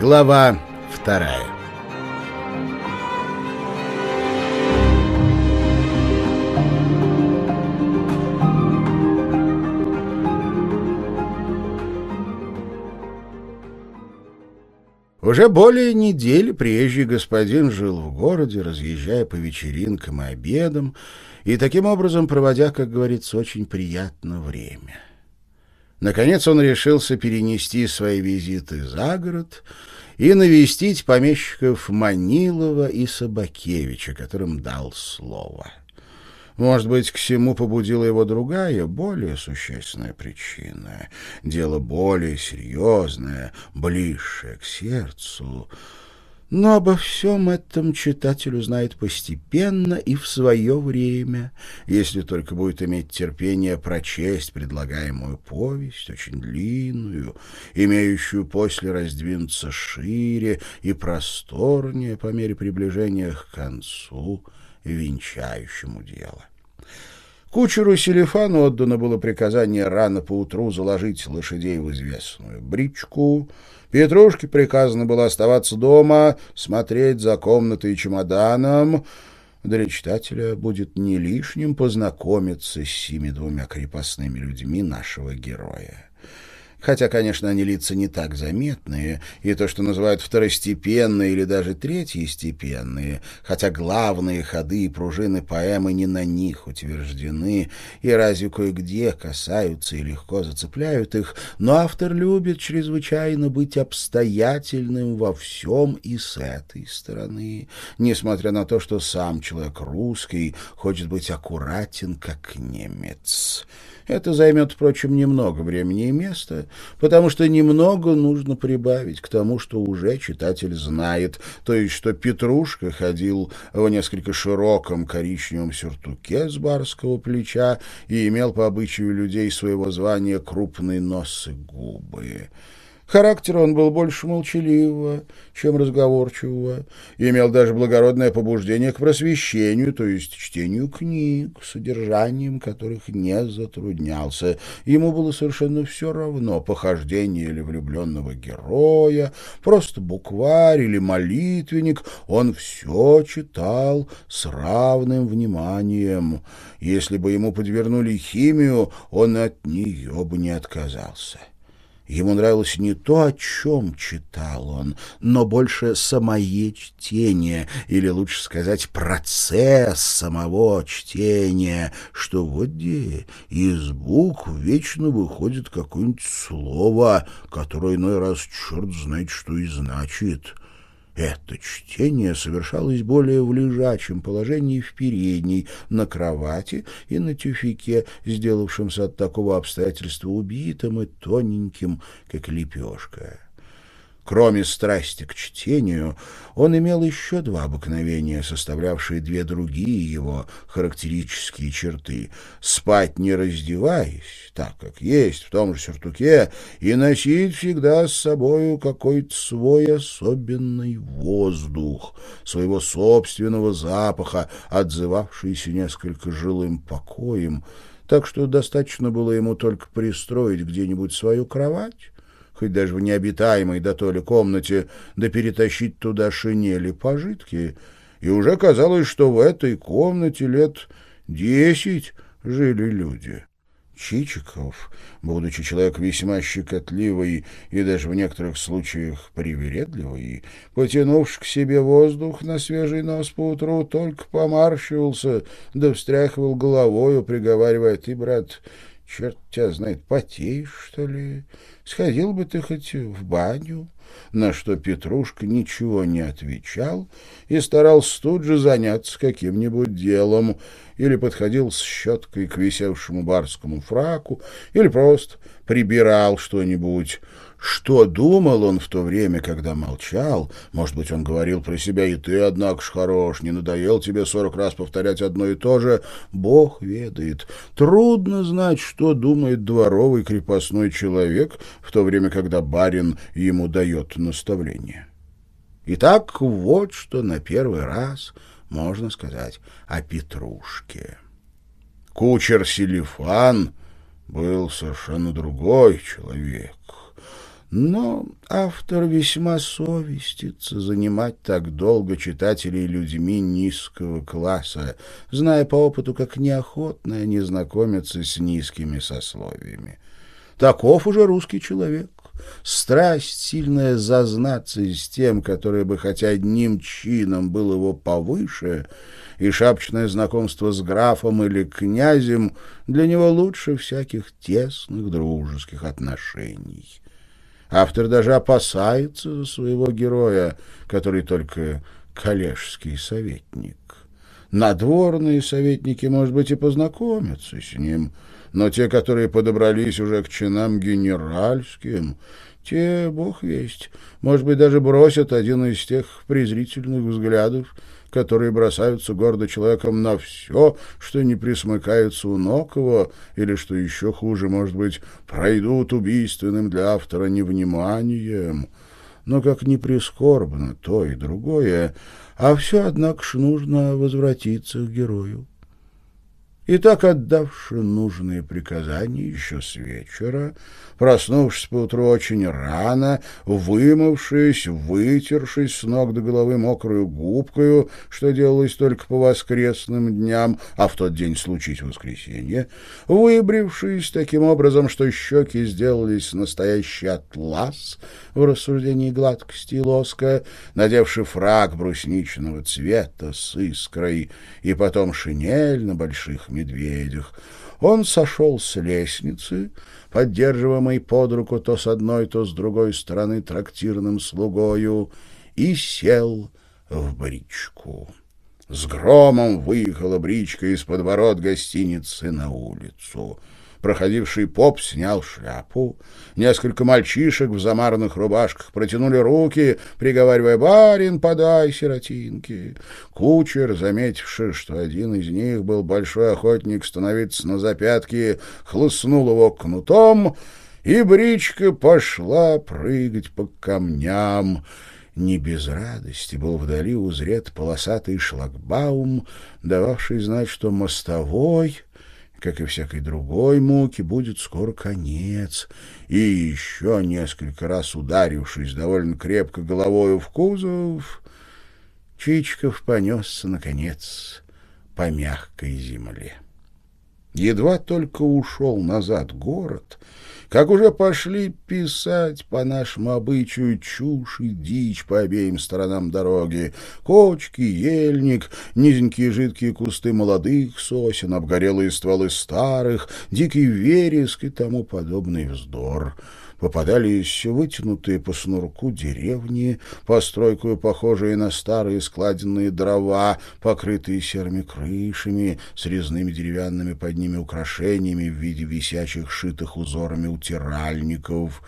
Глава вторая Уже более недели приезжий господин жил в городе, разъезжая по вечеринкам и обедам, и таким образом проводя, как говорится, очень приятное время. Наконец он решился перенести свои визиты за город и навестить помещиков Манилова и Собакевича, которым дал слово. Может быть, к всему побудила его другая, более существенная причина. Дело более серьезное, ближшее к сердцу — но обо всем этом читатель узнает постепенно и в свое время, если только будет иметь терпение прочесть предлагаемую повесть, очень длинную, имеющую после раздвинуться шире и просторнее по мере приближения к концу, венчающему дело. Кучеру Селифану отдано было приказание рано поутру заложить лошадей в известную бричку — Петрушке приказано было оставаться дома, смотреть за комнатой и чемоданом. Для читателя будет не лишним познакомиться с сими двумя крепостными людьми нашего героя. Хотя, конечно, они лица не так заметные, и то, что называют второстепенные или даже третьестепенные, хотя главные ходы и пружины поэмы не на них утверждены, и разве кое-где касаются и легко зацепляют их, но автор любит чрезвычайно быть обстоятельным во всем и с этой стороны, несмотря на то, что сам человек русский хочет быть аккуратен, как немец. Это займет, впрочем, немного времени и места, потому что немного нужно прибавить к тому, что уже читатель знает, то есть что Петрушка ходил в несколько широком коричневом сюртуке с барского плеча и имел по обычаю людей своего звания крупный нос и губы. Характер он был больше молчаливого, чем разговорчивого, и имел даже благородное побуждение к просвещению, то есть чтению книг, содержанием которых не затруднялся. Ему было совершенно все равно, похождение или влюбленного героя, просто букварь или молитвенник, он все читал с равным вниманием. Если бы ему подвернули химию, он от нее бы не отказался. Ему нравилось не то, о чем читал он, но больше самое чтение, или лучше сказать, процесс самого чтения, что вот где из букв вечно выходит какое-нибудь слово, которое иной раз черт знает, что и значит. Это чтение совершалось более в лежачем положении в передней, на кровати и на тюфике, сделавшемся от такого обстоятельства убитым и тоненьким, как лепешка. Кроме страсти к чтению, он имел еще два обыкновения, составлявшие две другие его характерические черты. Спать не раздеваясь, так как есть, в том же сюртуке, и носить всегда с собою какой-то свой особенный воздух, своего собственного запаха, отзывавшийся несколько жилым покоем, так что достаточно было ему только пристроить где-нибудь свою кровать, хоть даже в необитаемой до то ли комнате, да перетащить туда шинели пожитки, и уже казалось, что в этой комнате лет десять жили люди. Чичиков, будучи человек весьма щекотливый и даже в некоторых случаях привередливый, потянувши к себе воздух на свежий нос поутру, только помарщивался, да встряхивал головою, приговаривая, «Ты, брат, черт тебя знает, потеешь, что ли? Сходил бы ты хоть в баню?» На что Петрушка ничего не отвечал и старался тут же заняться каким-нибудь делом, или подходил с щеткой к висевшему барскому фраку, или просто прибирал что-нибудь, что думал он в то время, когда молчал? Может быть, он говорил про себя, и ты, однако ж, хорош, не надоел тебе сорок раз повторять одно и то же? Бог ведает. Трудно знать, что думает дворовый крепостной человек в то время, когда барин ему дает наставление. Итак, вот что на первый раз можно сказать о Петрушке. Кучер Селифан был совершенно другой человек Но автор весьма совестится занимать так долго читателей людьми низкого класса, зная по опыту, как неохотно они знакомятся с низкими сословиями. Таков уже русский человек. Страсть сильная зазнаться с тем, который бы хотя одним чином был его повыше, и шапочное знакомство с графом или князем для него лучше всяких тесных дружеских отношений. Автор даже опасается за своего героя, который только коллежский советник. Надворные советники, может быть, и познакомятся с ним, но те, которые подобрались уже к чинам генеральским, те, бог весть, может быть, даже бросят один из тех презрительных взглядов, которые бросаются гордо человеком на все, что не присмыкается у ног его, или, что еще хуже, может быть, пройдут убийственным для автора невниманием. Но как ни прискорбно то и другое, а все, однако ж, нужно возвратиться к герою. И так, отдавши нужные приказания еще с вечера, проснувшись поутру очень рано, вымывшись, вытершись с ног до головы мокрую губкою, что делалось только по воскресным дням, а в тот день случись воскресенье, выбрившись таким образом, что щеки сделались настоящий атлас в рассуждении гладкости и лоска, надевший фраг брусничного цвета с искрой и потом шинель на больших медведях, он сошел с лестницы, поддерживаемый под руку то с одной, то с другой стороны трактирным слугою, и сел в бричку. С громом выехала бричка из-под ворот гостиницы на улицу. Проходивший поп снял шляпу. Несколько мальчишек в замарных рубашках протянули руки, приговаривая «Барин, подай сиротинки». Кучер, заметивший, что один из них был большой охотник становиться на запятки, хлыстнул его кнутом, и бричка пошла прыгать по камням. Не без радости был вдали узрет полосатый шлагбаум, дававший знать, что мостовой как и всякой другой муки, будет скоро конец. И еще несколько раз ударившись довольно крепко головою в кузов, Чичиков понесся, наконец, по мягкой земле. Едва только ушел назад город — как уже пошли писать по нашему обычаю чушь и дичь по обеим сторонам дороги. Кочки, ельник, низенькие жидкие кусты молодых сосен, обгорелые стволы старых, дикий вереск и тому подобный вздор попадались вытянутые по снурку деревни, постройкою похожие на старые складенные дрова, покрытые серыми крышами, с резными деревянными под ними украшениями в виде висячих шитых узорами утиральников.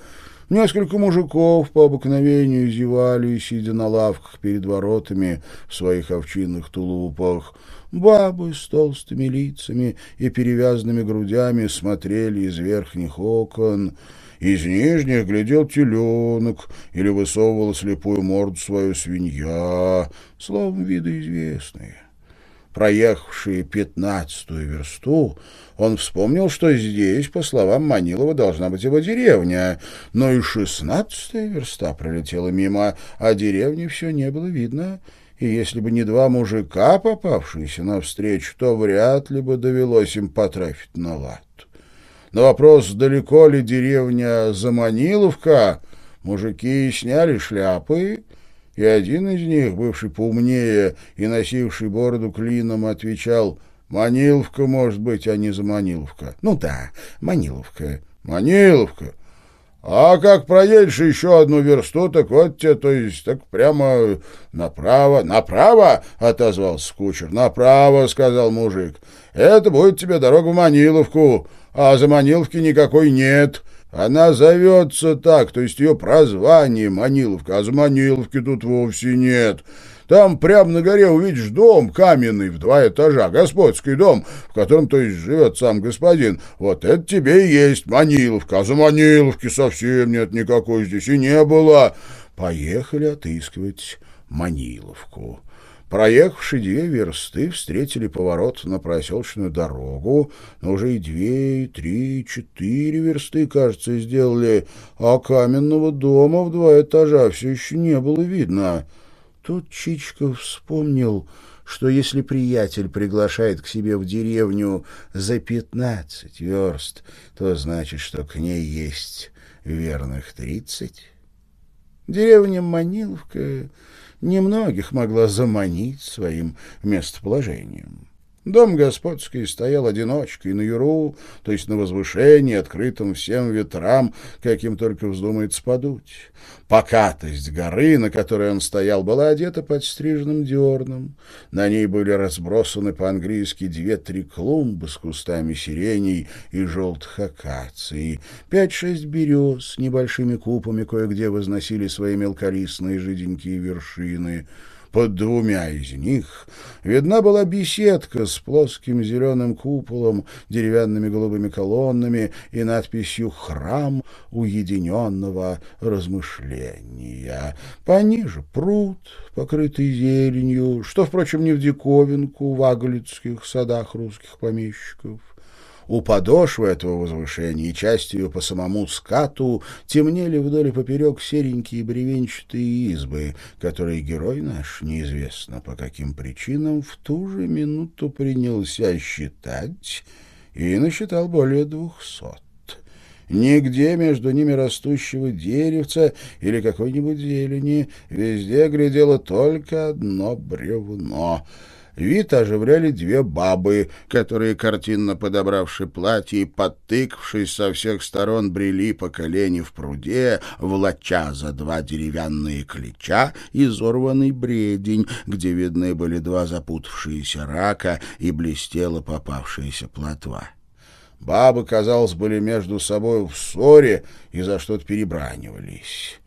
Несколько мужиков по обыкновению зевали, сидя на лавках перед воротами в своих овчинных тулупах. Бабы с толстыми лицами и перевязанными грудями смотрели из верхних окон — из нижних глядел теленок или высовывала слепую морду свою свинья, словом, виды известные. Проехавшие пятнадцатую версту, он вспомнил, что здесь, по словам Манилова, должна быть его деревня, но и шестнадцатая верста пролетела мимо, а деревни все не было видно, и если бы не два мужика, попавшиеся навстречу, то вряд ли бы довелось им потрафить на лад. На вопрос, далеко ли деревня Заманиловка, мужики сняли шляпы, и один из них, бывший поумнее и носивший бороду клином, отвечал «Маниловка, может быть, а не Заманиловка». «Ну да, Маниловка». «Маниловка? А как проедешь еще одну версту, так вот тебе, то есть, так прямо направо. Направо, отозвался кучер. Направо, сказал мужик. Это будет тебе дорога в Маниловку, а за Маниловки никакой нет. Она зовется так, то есть ее прозвание Маниловка, а за Маниловки тут вовсе нет. Там прямо на горе увидишь дом каменный в два этажа, господский дом, в котором, то есть, живет сам господин. Вот это тебе и есть Маниловка, а за Маниловки совсем нет никакой здесь и не было. Поехали отыскивать Маниловку. Проехавши две версты, встретили поворот на проселочную дорогу, но уже и две, и три, и четыре версты, кажется, сделали, а каменного дома в два этажа все еще не было видно. Тут Чичков вспомнил, что если приятель приглашает к себе в деревню за пятнадцать верст, то значит, что к ней есть верных тридцать. Деревня Маниловка немногих могла заманить своим местоположением. Дом господский стоял одиночкой на юру, то есть на возвышении, открытом всем ветрам, каким только вздумается подуть. Покатость горы, на которой он стоял, была одета подстриженным дерном. На ней были разбросаны по-английски две-три клумбы с кустами сиреней и желтых акаций. Пять-шесть берез с небольшими купами кое-где возносили свои мелколистные жиденькие вершины — под двумя из них видна была беседка с плоским зеленым куполом, деревянными голубыми колоннами и надписью «Храм уединенного размышления». Пониже пруд, покрытый зеленью, что, впрочем, не в диковинку в аглицких садах русских помещиков. У подошвы этого возвышения и частью по самому скату темнели вдоль и поперек серенькие бревенчатые избы, которые герой наш, неизвестно по каким причинам, в ту же минуту принялся считать и насчитал более двухсот. Нигде между ними растущего деревца или какой-нибудь зелени, везде глядело только одно бревно — Вид оживляли две бабы, которые, картинно подобравши платье и подтыкавшись со всех сторон, брели по колени в пруде, влача за два деревянные клеча изорванный бредень, где видны были два запутавшиеся рака и блестела попавшаяся плотва. Бабы, казалось, были между собой в ссоре и за что-то перебранивались.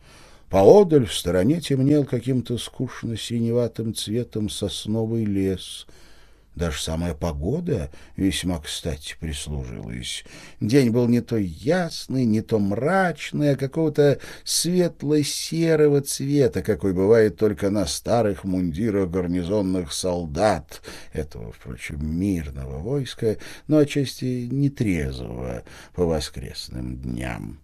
Поодаль в стороне темнел каким-то скучно-синеватым цветом сосновый лес. Даже самая погода весьма кстати прислужилась. День был не то ясный, не то мрачный, а какого-то светло-серого цвета, какой бывает только на старых мундирах гарнизонных солдат, этого, впрочем, мирного войска, но отчасти нетрезвого по воскресным дням.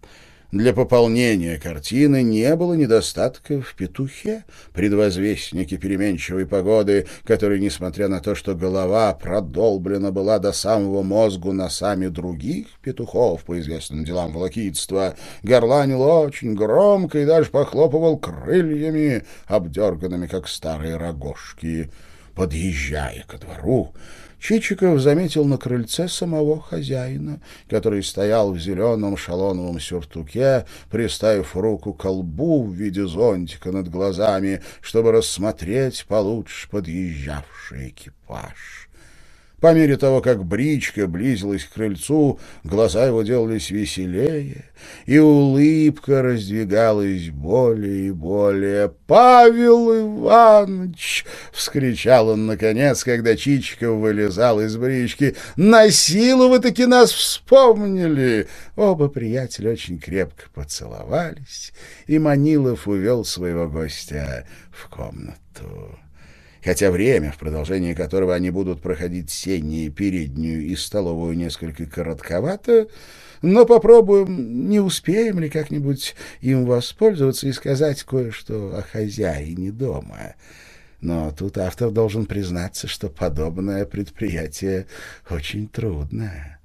Для пополнения картины не было недостатка в петухе, предвозвестнике переменчивой погоды, который, несмотря на то, что голова продолблена была до самого мозгу носами других петухов по известным делам волокитства, горланил очень громко и даже похлопывал крыльями, обдерганными, как старые рогожки. Подъезжая ко двору, Чичиков заметил на крыльце самого хозяина, который стоял в зеленом шалоновом сюртуке, приставив руку к колбу в виде зонтика над глазами, чтобы рассмотреть получше подъезжавший экипаж. По мере того, как бричка близилась к крыльцу, глаза его делались веселее, и улыбка раздвигалась более и более. «Павел Иванович!» — вскричал он наконец, когда Чичиков вылезал из брички. «На силу вы таки нас вспомнили!» Оба приятеля очень крепко поцеловались, и Манилов увел своего гостя в комнату хотя время, в продолжении которого они будут проходить сенние, переднюю и столовую несколько коротковато, но попробуем, не успеем ли как-нибудь им воспользоваться и сказать кое-что о хозяине дома. Но тут автор должен признаться, что подобное предприятие очень трудное.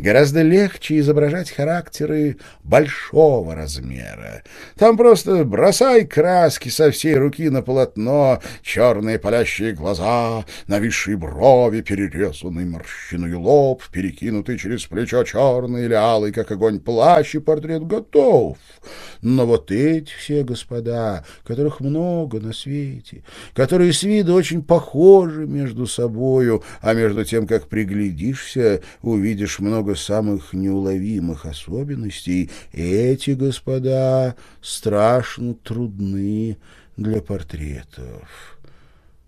Гораздо легче изображать характеры большого размера. Там просто бросай краски со всей руки на полотно, черные палящие глаза, нависшие брови, перерезанный морщиной лоб, перекинутый через плечо черный или алый, как огонь, плащ, и портрет готов. Но вот эти все господа, которых много на свете, которые с виду очень похожи между собою, а между тем, как приглядишься, увидишь много много самых неуловимых особенностей, эти господа страшно трудны для портретов.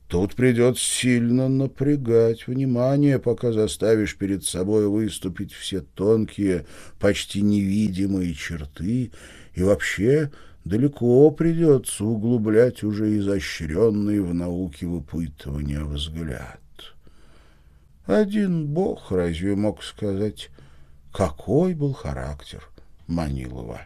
Тут придется сильно напрягать внимание, пока заставишь перед собой выступить все тонкие, почти невидимые черты, и вообще далеко придется углублять уже изощренный в науке выпытывания взгляд. Один бог разве мог сказать, какой был характер Манилова?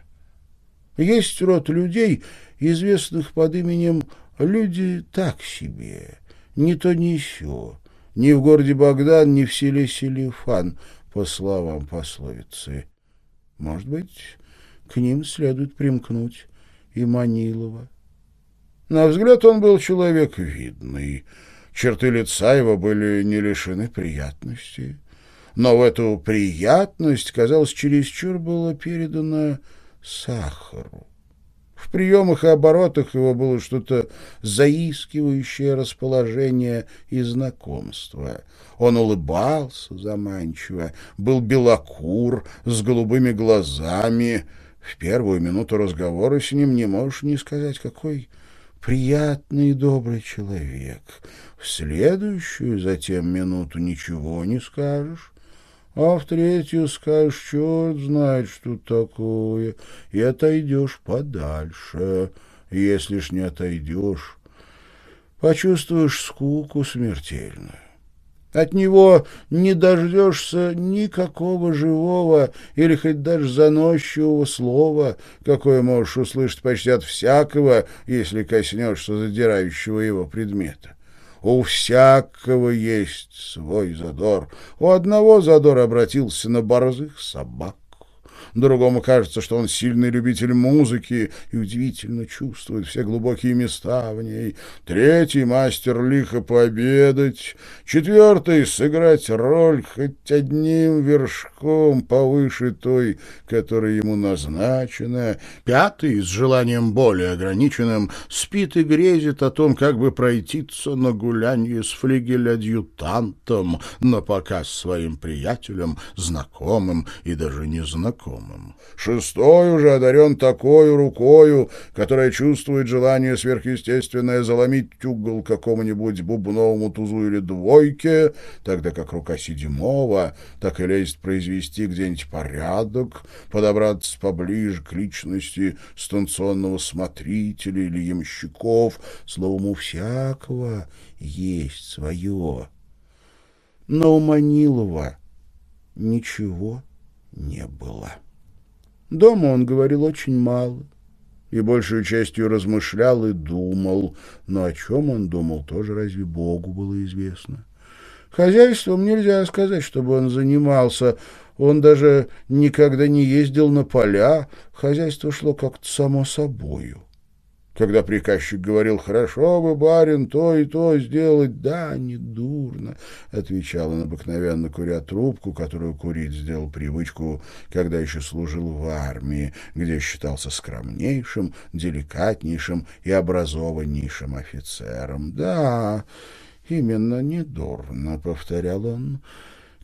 Есть род людей, известных под именем «люди так себе», ни то ни сё, ни в городе Богдан, ни в селе Селифан, по словам пословицы. Может быть, к ним следует примкнуть и Манилова. На взгляд он был человек видный, черты лица его были не лишены приятности. Но в эту приятность, казалось, чересчур было передано сахару. В приемах и оборотах его было что-то заискивающее расположение и знакомство. Он улыбался заманчиво, был белокур, с голубыми глазами. В первую минуту разговора с ним не можешь не сказать, какой приятный и добрый человек. В следующую затем минуту ничего не скажешь а в третью скажешь, черт знает, что такое, и отойдешь подальше. Если ж не отойдешь, почувствуешь скуку смертельную. От него не дождешься никакого живого или хоть даже заносчивого слова, какое можешь услышать почти от всякого, если коснешься задирающего его предмета. У всякого есть свой задор. У одного задор обратился на борзых собак. Другому кажется, что он сильный любитель музыки и удивительно чувствует все глубокие места в ней. Третий — мастер лихо пообедать. Четвертый — сыграть роль хоть одним вершком повыше той, которая ему назначена. Пятый, с желанием более ограниченным, спит и грезит о том, как бы пройтиться на гулянье с флигель-адъютантом, на показ своим приятелям, знакомым и даже незнакомым разумом. Шестой уже одарен такой рукою, которая чувствует желание сверхъестественное заломить угол какому-нибудь бубновому тузу или двойке, тогда как рука седьмого так и лезет произвести где-нибудь порядок, подобраться поближе к личности станционного смотрителя или ямщиков, словом, у всякого есть свое. Но у Манилова ничего не было. Дома он говорил очень мало и большую частью размышлял и думал, но о чем он думал, тоже разве Богу было известно. Хозяйством нельзя сказать, чтобы он занимался, он даже никогда не ездил на поля, хозяйство шло как-то само собою. Когда приказчик говорил «Хорошо бы, барин, то и то сделать», «Да, не дурно», — отвечал он обыкновенно, куря трубку, которую курить сделал привычку, когда еще служил в армии, где считался скромнейшим, деликатнейшим и образованнейшим офицером. «Да, именно недурно», — повторял он, —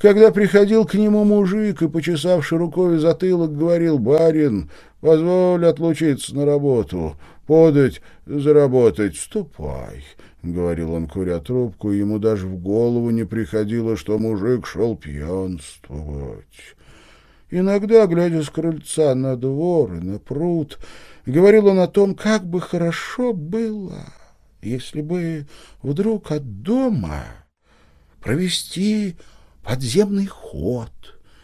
когда приходил к нему мужик и, почесавши рукой затылок, говорил, «Барин, позволь отлучиться на работу, подать, заработать, ступай». — говорил он, куря трубку, и ему даже в голову не приходило, что мужик шел пьянствовать. Иногда, глядя с крыльца на двор и на пруд, говорил он о том, как бы хорошо было, если бы вдруг от дома провести подземный ход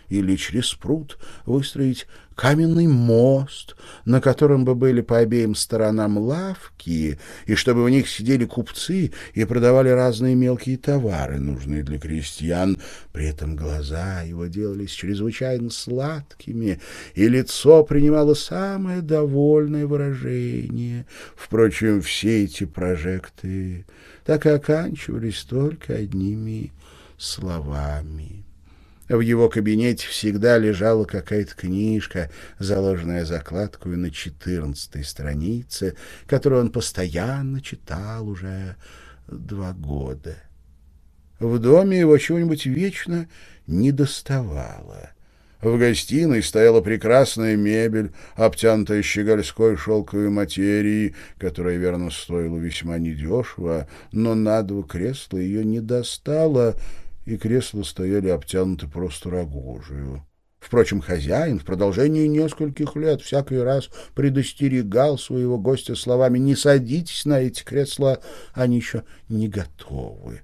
или через пруд выстроить каменный мост, на котором бы были по обеим сторонам лавки, и чтобы в них сидели купцы и продавали разные мелкие товары, нужные для крестьян. При этом глаза его делались чрезвычайно сладкими, и лицо принимало самое довольное выражение. Впрочем, все эти прожекты так и оканчивались только одними словами. В его кабинете всегда лежала какая-то книжка, заложенная закладкой на четырнадцатой странице, которую он постоянно читал уже два года. В доме его чего-нибудь вечно не доставало. В гостиной стояла прекрасная мебель, обтянутая щегольской шелковой материей, которая, верно, стоила весьма недешево, но на два кресла ее не достало — и кресла стояли обтянуты просто рогожью. Впрочем, хозяин в продолжении нескольких лет всякий раз предостерегал своего гостя словами «Не садитесь на эти кресла, они еще не готовы».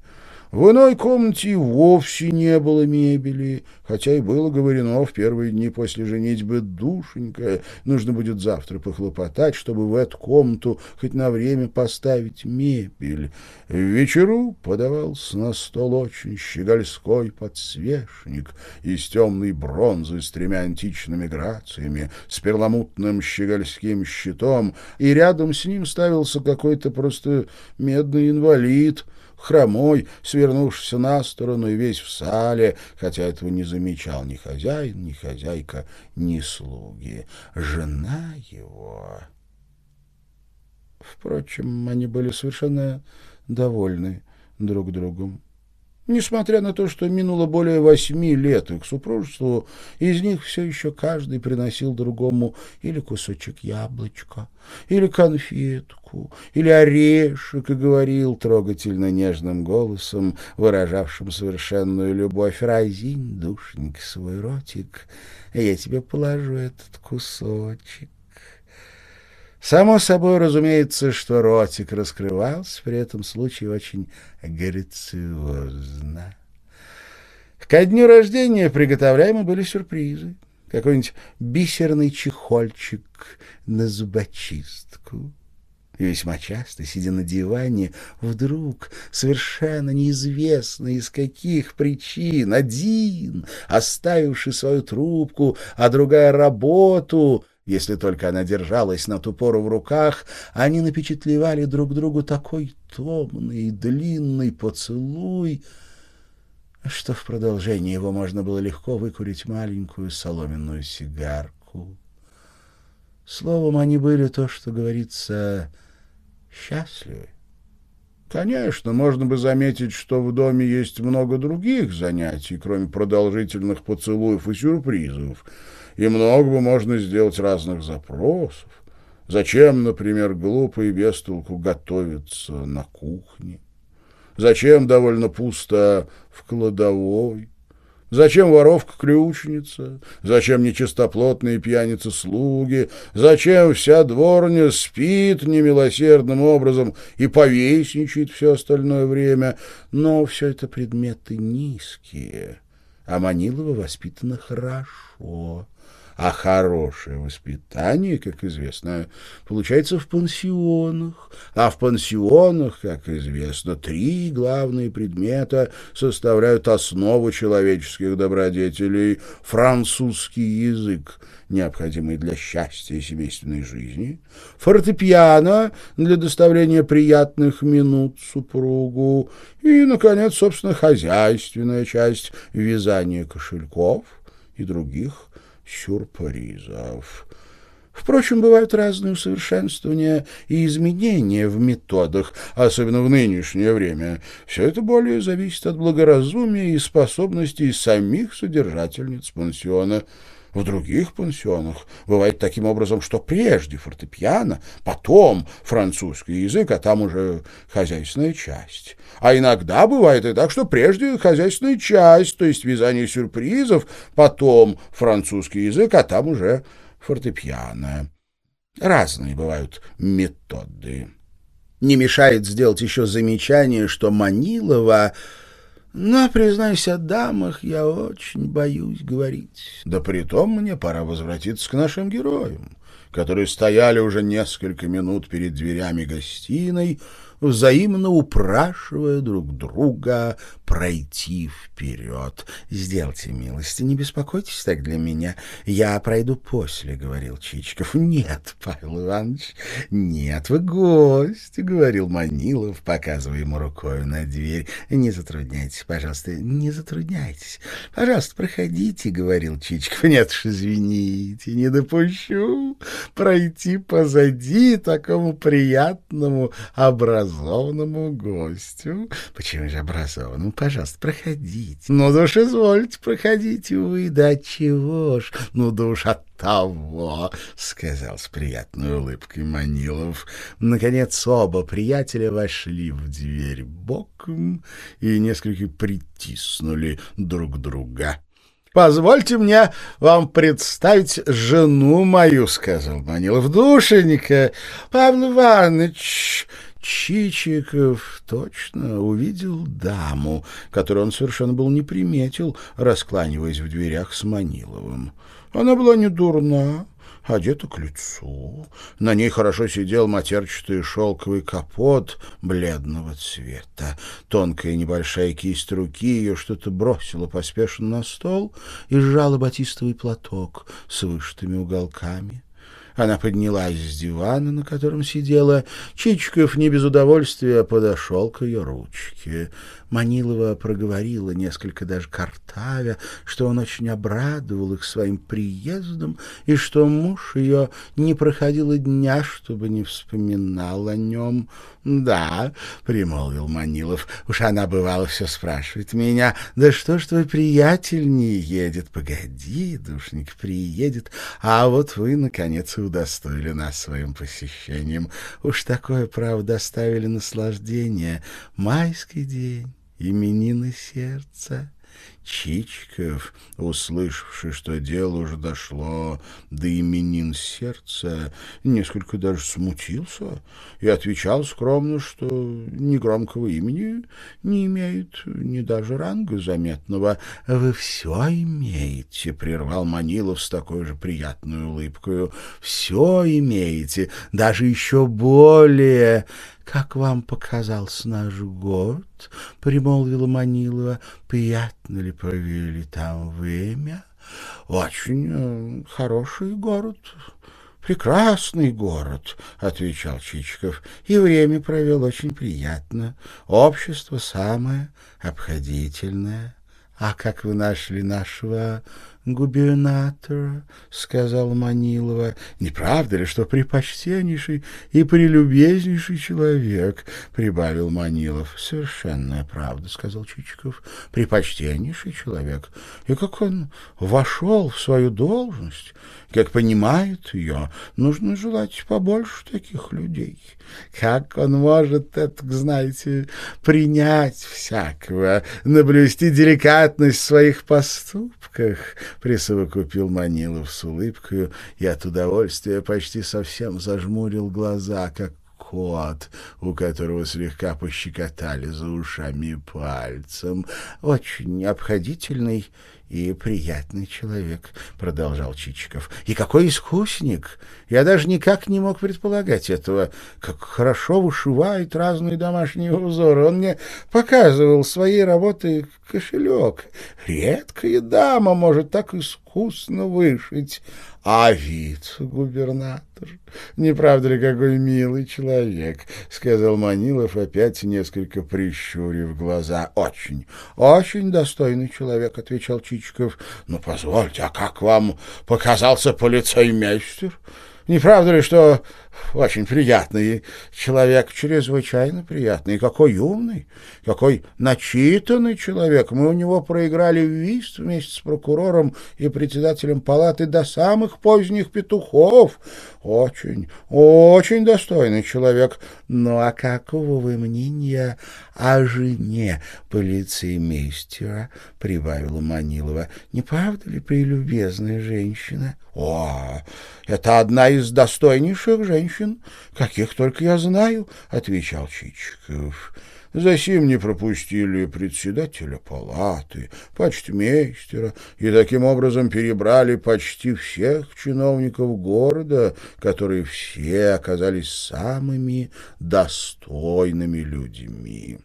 В иной комнате вовсе не было мебели, хотя и было говорено в первые дни после женитьбы душенька, нужно будет завтра похлопотать, чтобы в эту комнату хоть на время поставить мебель. В вечеру подавался на стол очень щегольской подсвечник из темной бронзы с тремя античными грациями, с перламутным щегольским щитом, и рядом с ним ставился какой-то просто медный инвалид — хромой, свернувшийся на сторону и весь в сале, хотя этого не замечал ни хозяин, ни хозяйка, ни слуги. Жена его... Впрочем, они были совершенно довольны друг другом. Несмотря на то, что минуло более восьми лет их супружеству, из них все еще каждый приносил другому или кусочек яблочка, или конфетку, или орешек, и говорил трогательно нежным голосом, выражавшим совершенную любовь, «Разинь, душенька, свой ротик, я тебе положу этот кусочек». Само собой разумеется, что ротик раскрывался при этом случае очень грациозно. Ко дню рождения приготовляемы были сюрпризы. Какой-нибудь бисерный чехольчик на зубочистку. И весьма часто, сидя на диване, вдруг, совершенно неизвестно из каких причин, один, оставивший свою трубку, а другая работу — если только она держалась на ту пору в руках, они напечатлевали друг другу такой томный и длинный поцелуй, что в продолжении его можно было легко выкурить маленькую соломенную сигарку. Словом, они были то, что говорится, счастливы. Конечно, можно бы заметить, что в доме есть много других занятий, кроме продолжительных поцелуев и сюрпризов, и много бы можно сделать разных запросов. Зачем, например, глупо и без толку готовиться на кухне? Зачем довольно пусто в кладовой? Зачем воровка-ключница? Зачем нечистоплотные пьяницы-слуги? Зачем вся дворня спит немилосердным образом и повесничает все остальное время? Но все это предметы низкие, а Манилова воспитана хорошо а хорошее воспитание, как известно, получается в пансионах. А в пансионах, как известно, три главные предмета составляют основу человеческих добродетелей. Французский язык, необходимый для счастья и семейственной жизни, фортепиано для доставления приятных минут супругу и, наконец, собственно, хозяйственная часть вязания кошельков и других сюрпризов. Впрочем, бывают разные усовершенствования и изменения в методах, особенно в нынешнее время. Все это более зависит от благоразумия и способностей самих содержательниц пансиона. В других пансионах бывает таким образом, что прежде фортепиано, потом французский язык, а там уже хозяйственная часть. А иногда бывает и так, что прежде хозяйственная часть, то есть вязание сюрпризов, потом французский язык, а там уже фортепиано. Разные бывают методы. Не мешает сделать еще замечание, что Манилова но, признаюсь, о дамах я очень боюсь говорить. Да притом мне пора возвратиться к нашим героям, которые стояли уже несколько минут перед дверями гостиной, взаимно упрашивая друг друга пройти вперед. «Сделайте милость, не беспокойтесь так для меня. Я пройду после», — говорил Чичиков. «Нет, Павел Иванович, нет, вы гость», — говорил Манилов, показывая ему рукой на дверь. «Не затрудняйтесь, пожалуйста, не затрудняйтесь. Пожалуйста, проходите», — говорил Чичиков. «Нет уж, извините, не допущу пройти позади такому приятному образованному гостю». «Почему же образованному?» пожалуйста, проходите. Ну да уж извольте, проходите вы, да чего ж, ну да от того, — сказал с приятной улыбкой Манилов. Наконец оба приятеля вошли в дверь боком и несколько притиснули друг друга. позвольте мне вам представить жену мою, — сказал Манилов. — Душенька, Павел Иванович... Чичиков точно увидел даму, которую он совершенно был не приметил, раскланиваясь в дверях с Маниловым. Она была не дурна, одета к лицу. На ней хорошо сидел матерчатый шелковый капот бледного цвета. Тонкая небольшая кисть руки ее что-то бросила поспешно на стол и сжала батистовый платок с вышитыми уголками. Она поднялась с дивана, на котором сидела. Чичиков не без удовольствия подошел к ее ручке. Манилова проговорила, несколько даже картавя, что он очень обрадовал их своим приездом и что муж ее не проходило дня, чтобы не вспоминал о нем. «Да», — примолвил Манилов, — «уж она, бывало, все спрашивает меня, да что ж твой приятель не едет? Погоди, душник, приедет, а вот вы, наконец, и удостоили нас своим посещением. Уж такое, право, доставили наслаждение. Майский день» именины сердца. Чичиков, услышавший, что дело уже дошло до именин сердца, несколько даже смутился и отвечал скромно, что ни громкого имени не имеет, ни даже ранга заметного. — Вы все имеете, — прервал Манилов с такой же приятной улыбкой. — Все имеете, даже еще более как вам показался наш город? — примолвила Манилова. — Приятно ли провели там время? — Очень э, хороший город, прекрасный город, — отвечал Чичиков. — И время провел очень приятно. Общество самое обходительное. А как вы нашли нашего губернатора, — сказал Манилова. — Не правда ли, что припочтеннейший и прелюбезнейший человек, — прибавил Манилов. — Совершенная правда, — сказал Чичиков. — Припочтеннейший человек. И как он вошел в свою должность, как понимает ее, нужно желать побольше таких людей. Как он может, это, знаете, принять всякого, наблюсти деликатность в своих поступках, присовокупил Манилов с улыбкой и от удовольствия почти совсем зажмурил глаза, как кот, у которого слегка пощекотали за ушами пальцем. Очень обходительный и приятный человек, — продолжал Чичиков. — И какой искусник! Я даже никак не мог предполагать этого. Как хорошо вышивает разные домашние узоры. Он мне показывал своей работой кошелек. Редкая дама может так искусно вышить. А вид губернатор, не правда ли какой милый человек, сказал Манилов, опять несколько прищурив глаза. Очень, очень достойный человек, отвечал Чичиков. Ну, позвольте, а как вам показался полицеймейстер? Не правда ли, что очень приятный человек, чрезвычайно приятный. Какой умный, какой начитанный человек. Мы у него проиграли вист вместе с прокурором и председателем палаты до самых поздних петухов. Очень, очень достойный человек. Ну, а какого вы мнения о жене полицеймейстера? Прибавила Манилова. Не правда ли прелюбезная женщина? О, это одна из достойнейших женщин женщин, каких только я знаю, — отвечал Чичиков. Засим не пропустили председателя палаты, почтмейстера, и таким образом перебрали почти всех чиновников города, которые все оказались самыми достойными людьми.